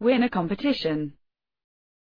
win a competition.